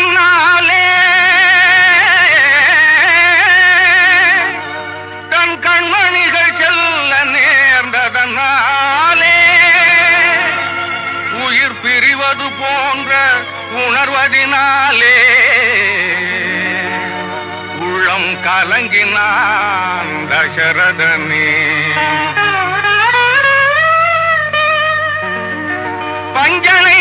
கண்ணாலே. தன் கண்மணிகள் செல்ல நேர்ந்ததனாலே உயிர் பிரிவது போன்ற உணர்வதினாலே. உள்ளம் கலங்கினான் தசரதனே. பஞ்சனை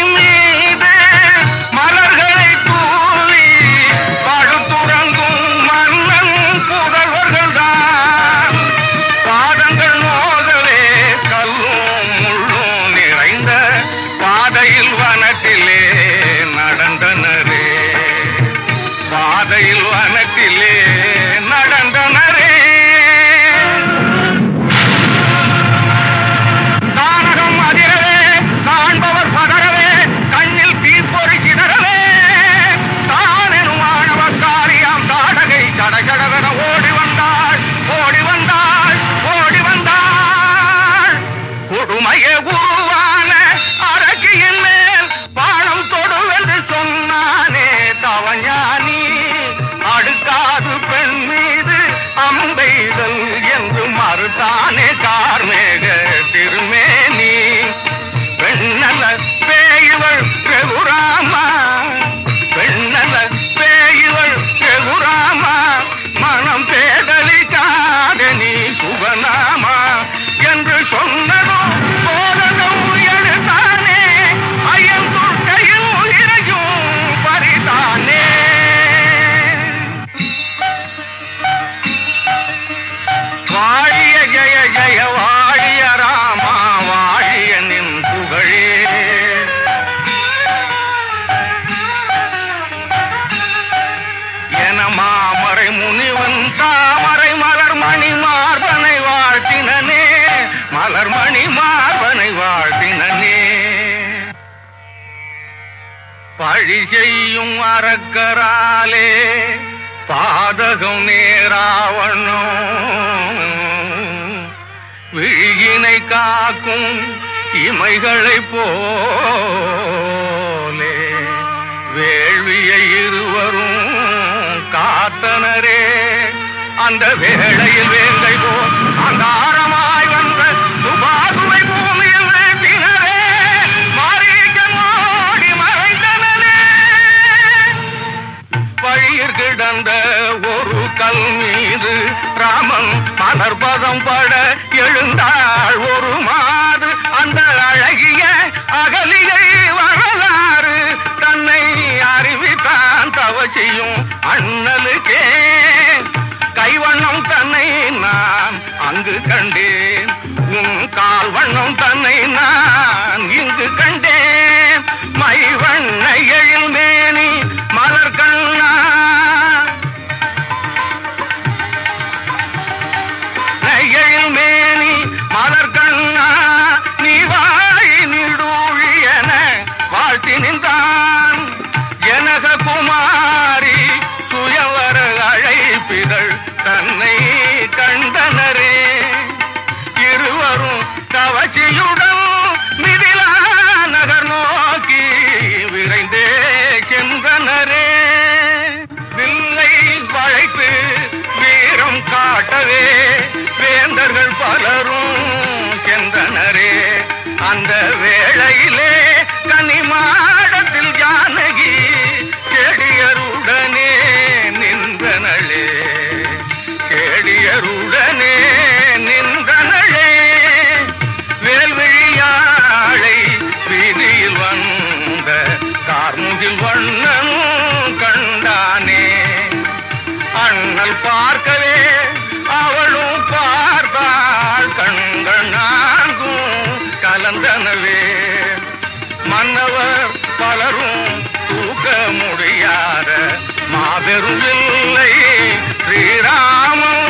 பழி செய்யும் அறக்கராலே பாதகம் நேராவணும். விழியினை காக்கும் இமைகளை போலே. வேள்வியை இருவரும் காத்தனரே. அந்த வேளையில் வேலை எழுந்தாள் ஒரு மாறு அந்த அழகிய அகலியை வரலாறு தன்னை அறிவித்தான் தவசியும் அண்ணலுக்கே. கைவண்ணம் தன்னை நாம் அங்கு கண் போலவே வேந்தர்கள் பலரும் சென்றனரே அந்த வேளையிலே கனிமாடத்தில் ஜானகி செடியருடனே நின்றனளே. செடியருடனே நின்றனளே. வேல்விழியாழை வீதியில் வந்த கார்முகில் வண்ண வாழ்வேன் மன்னவர் பலரும் தூக்க முடியாத மாபெரும் இல்லை ஸ்ரீராமம்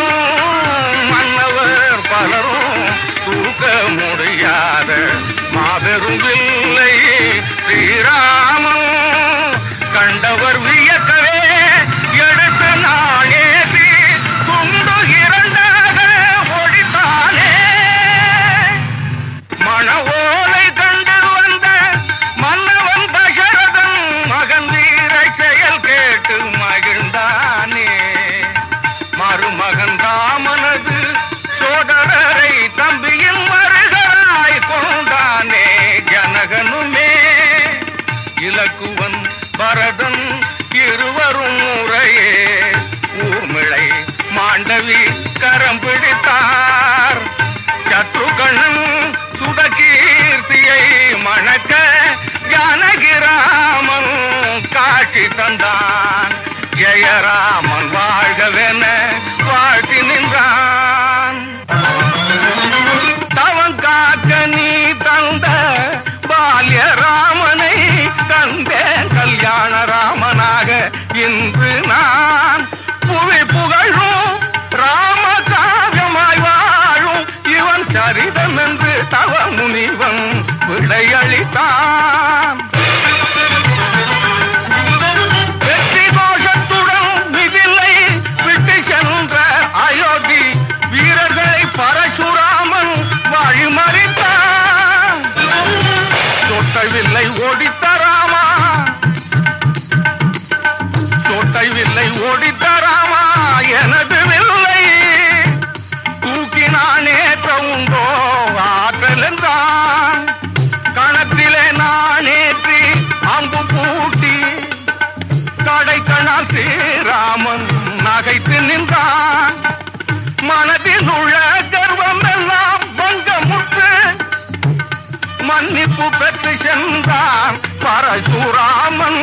மன்னவர் பலரும் தூக்க முடியாத மாபெரும் இல்லை ஸ்ரீராமம் கண்டவர் வீ மாண்டவி கரம் பிடித்தார். சத்ருகனும் சுதகீர்த்தியை மணக்க ஜானகிராமன் காட்சி தந்தான். ஜெயராமன் வாழ்கவென வாழ்த்தி நின்றான். தவம் காக்க நீ தந்த பால்யராமனை தந்தேன் கல்யாண ராமனாக இன்று நான் வில்லை ஓடித்தராமா சோட்டை வில்லை ஓடித்தராமா எனது மன்னிப்பு பெற்று சென்றான் பரசுராமன்.